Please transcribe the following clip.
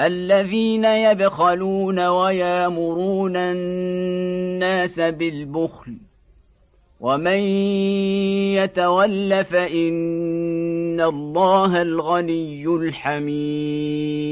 الذين يبخلون ويامرون الناس بالبخل ومن يتول فإن الله الغني الحميد.